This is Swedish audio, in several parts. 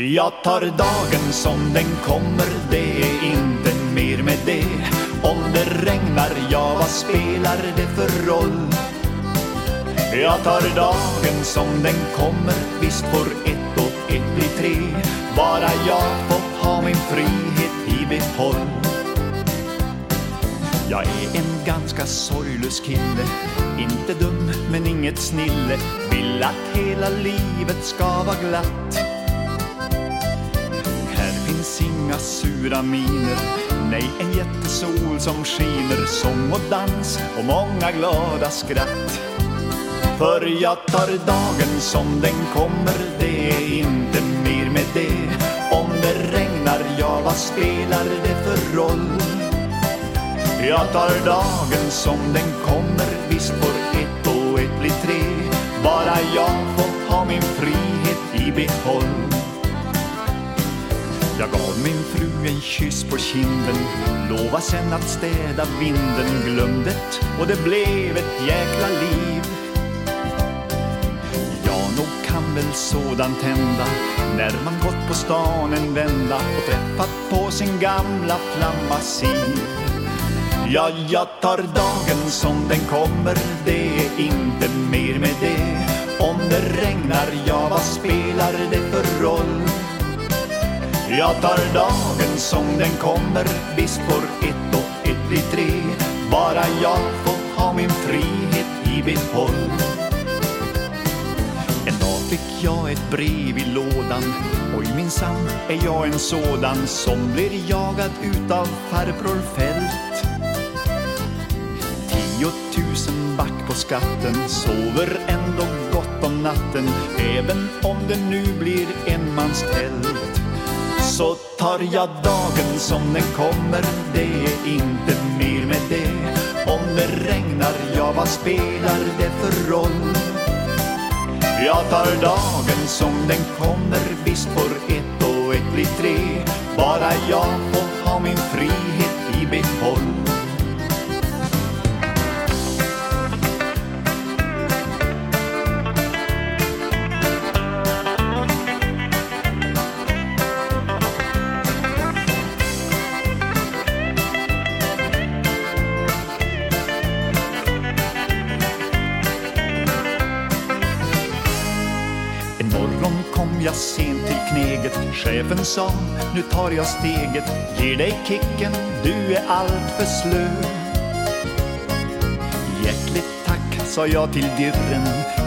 Jag tar dagen som den kommer, det är inte mer med det. Om det regnar, ja vad spelar det för roll? Jag tar dagen som den kommer, visst får ett och ett bli tre. Bara jag får ha min frihet i behåll. Jag är en ganska sorglös kille Inte dum men inget snille Vill att hela livet ska vara glatt inga sura miner. Nej, en jättesol som skiner Sång och dans och många glada skratt. För jag tar dagen som den kommer Det är inte mer med det. Om det regnar, ja vad spelar det för roll? Jag tar dagen som den kommer Visst får ett och ett bli tre. Bara jag får ha min frihet i behåll. Kyss på kinden Lova sen att städa vinden Glöm det, och det blev ett jäkla liv. Ja, nog kan väl sådant hända När man gått på stan en vända Och träffat på sin gamla flamma siv Ja, jag tar dagen som den kommer Det är inte mer med det. Om det regnar, ja vad spelar det för roll? Jag tar dagen som den kommer Visst ett och ett blir tre. Bara jag får ha min frihet i behåll En dag fick jag ett brev i lådan Oj minsann är jag en sådan Som blir jagad utav farbror Fält. Tiotusen back på skatten Sover ändå gott om natten Även om det nu blir enmanstält så tar jag dagen som den kommer. Det är inte mer med det. Om det regnar, ja vad spelar det för roll? Jag tar dagen som den kommer Visst får ett och ett bli tre. Bara jag får ha min frihet i behåll. Morgon kom jag sent till kneget. Chefen sa, nu tar jag steget. Ger dig kicken, du är allt för slö. Hjärtligt tack, sa jag till dirren.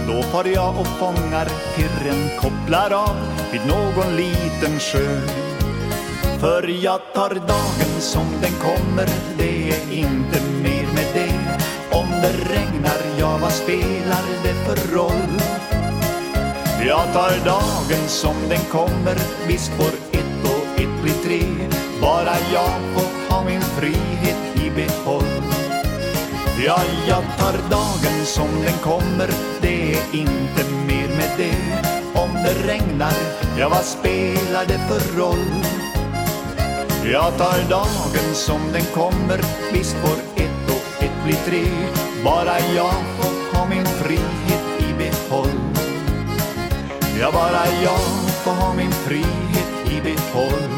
Då far jag och fångar pirren. Kopplar av vid någon liten sjö. För jag tar dagen som den kommer. Det är inte mer med det. Om det regnar, ja vad spelar det för roll? Jag tar dagen som den kommer Visst får ett och ett bli tre. Bara jag får ha min frihet i behåll. Ja, jag tar dagen som den kommer Det är inte mer med det. Om det regnar, ja vad spelar det för roll? Jag tar dagen som den kommer Visst får ett och ett bli tre. Bara jag får ha min frihet i behåll. Ja, bara jag får ha min frihet i behåll